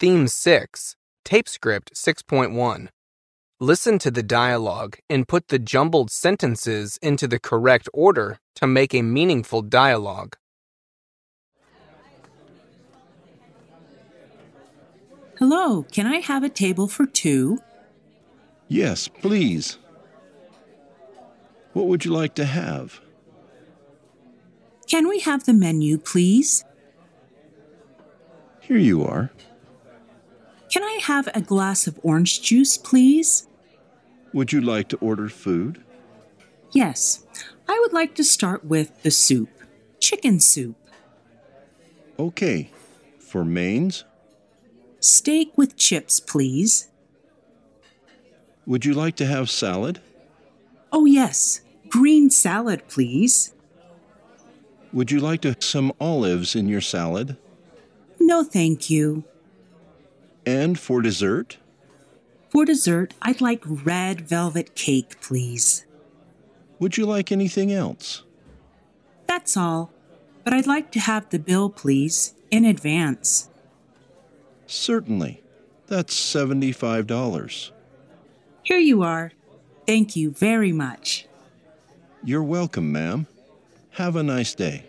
Theme 6, Tape Script 6.1. Listen to the dialogue and put the jumbled sentences into the correct order to make a meaningful dialogue. Hello, can I have a table for two? Yes, please. What would you like to have? Can we have the menu, please? Here you are. Have a glass of orange juice, please? Would you like to order food? Yes, I would like to start with the soup. Chicken soup. Okay. For mains, Steak with chips, please. would you like to have salad? Oh, yes. Green salad, please. Would you like to some olives in your salad? No, thank you. And for dessert? For dessert, I'd like red velvet cake, please. Would you like anything else? That's all. But I'd like to have the bill, please, in advance. Certainly. That's $75. Here you are. Thank you very much. You're welcome, ma'am. Have a nice day.